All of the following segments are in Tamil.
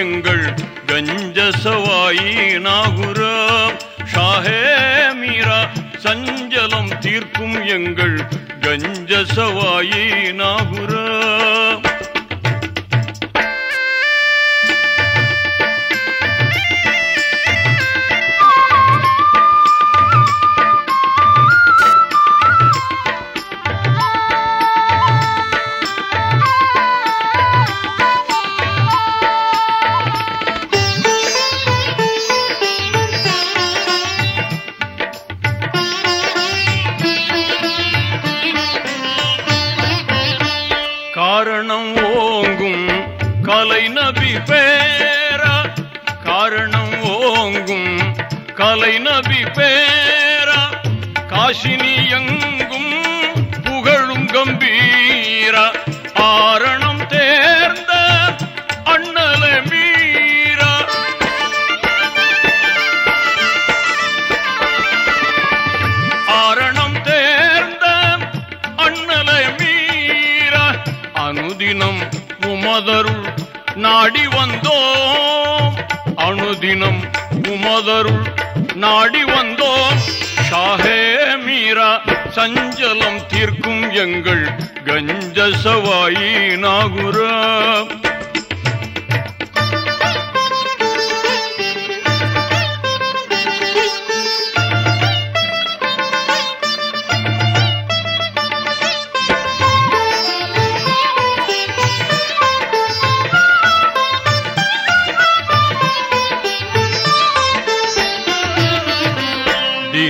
எங்கள் கஞ்ச சவாயி நாகுரம் ஷாஹே மீரா சஞ்சலம் தீர்க்கும் எங்கள் கஞ்ச சவாயி நாகுரம் காரணம் ஓங்கும் கலை நபி பேரா. காரணம் ஓங்கும் கலை நபி பேரா. காஷினி எங்கும் புகழும் கம்பீரா. ஆரணம் அணுதினம் உமதருள் நாடி வந்தோம். அணுதினம் உமதருள் நாடி வந்தோம். ஷாஹே மீரா சஞ்சலம் தீர்க்கும் எங்கள் கஞ்ச சவாயி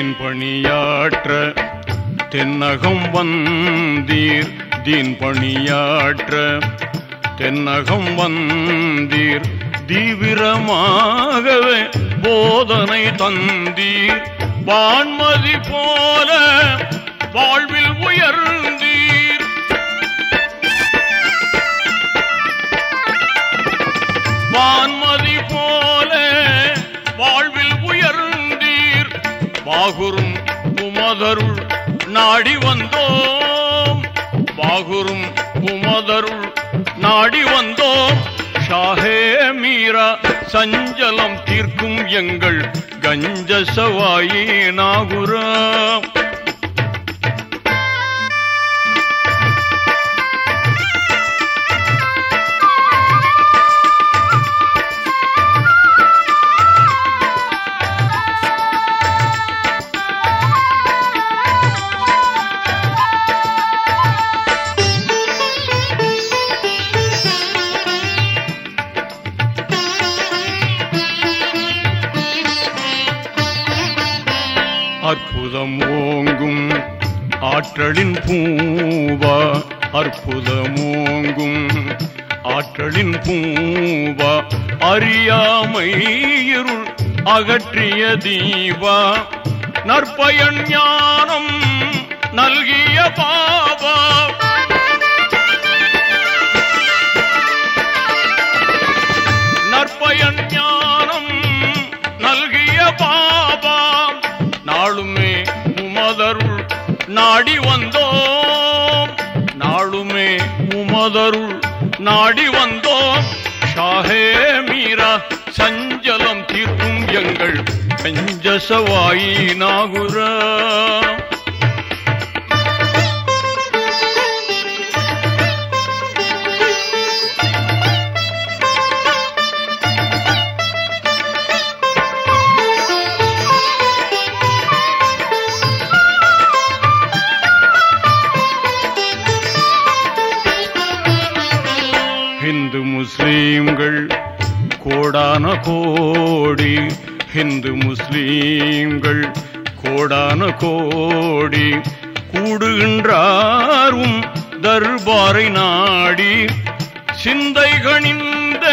தீன் பணியாற்ற தென்னகம் வந்தீர். தீன் பணியாற்ற தென்னகம் வந்தீர். தீவிரமாகவே போதனை தந்தீர். வான்மதி போல வாழ்வில் உயர்ந்தீர். வான் பாகுரும் உமதருள் நாடி வந்தோம். பாகுரும் உமதருள் நாடி வந்தோம். ஷாஹே மீரா சஞ்சலம் தீர்க்கும் எங்கள் கஞ்ச சவாயி அற்புதம் ஓங்கும் ஆற்றலின் பூவா அற்புதம் ஓங்கும் ஆற்றலின் பூவா அறியாமை இருள் அகற்றிய தீவா. நற்பயன் ஞானம் நல்கிய பாவா. நாடி வந்தோம். நாளுமே உமதருள் நாடி வந்தோம். ஷாஹே மீரா சஞ்சலம் தீர்க்கும் எங்கள் கஞ்சசவாயி கோடான கோடி ஹிந்து முஸ்லீம்கள் கோடான கோடி கூடுகின்றாரும் தர்பாரை நாடி சிந்தை கணிந்த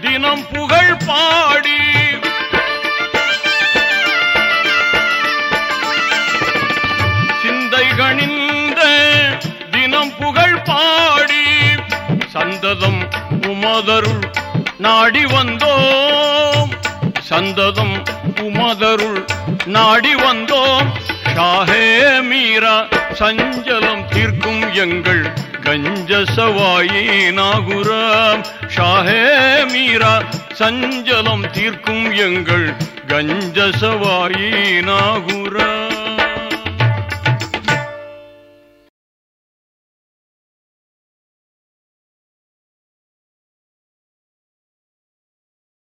தினம் புகழ் பாடி. சிந்தை கணிந்த தினம் புகழ் பாடி. சந்ததம் உமதருள் நாடி வந்தோம். சந்ததம் உமதருள் நாடி வந்தோம். ஷாஹே மீரா சஞ்சலம் தீர்க்கும் எங்கள் கஞ்சசவாயி நாகுரம் ஷாஹே மீரா சஞ்சலம் தீர்க்கும் எங்கள் கஞ்சசவாயி நாகுரம்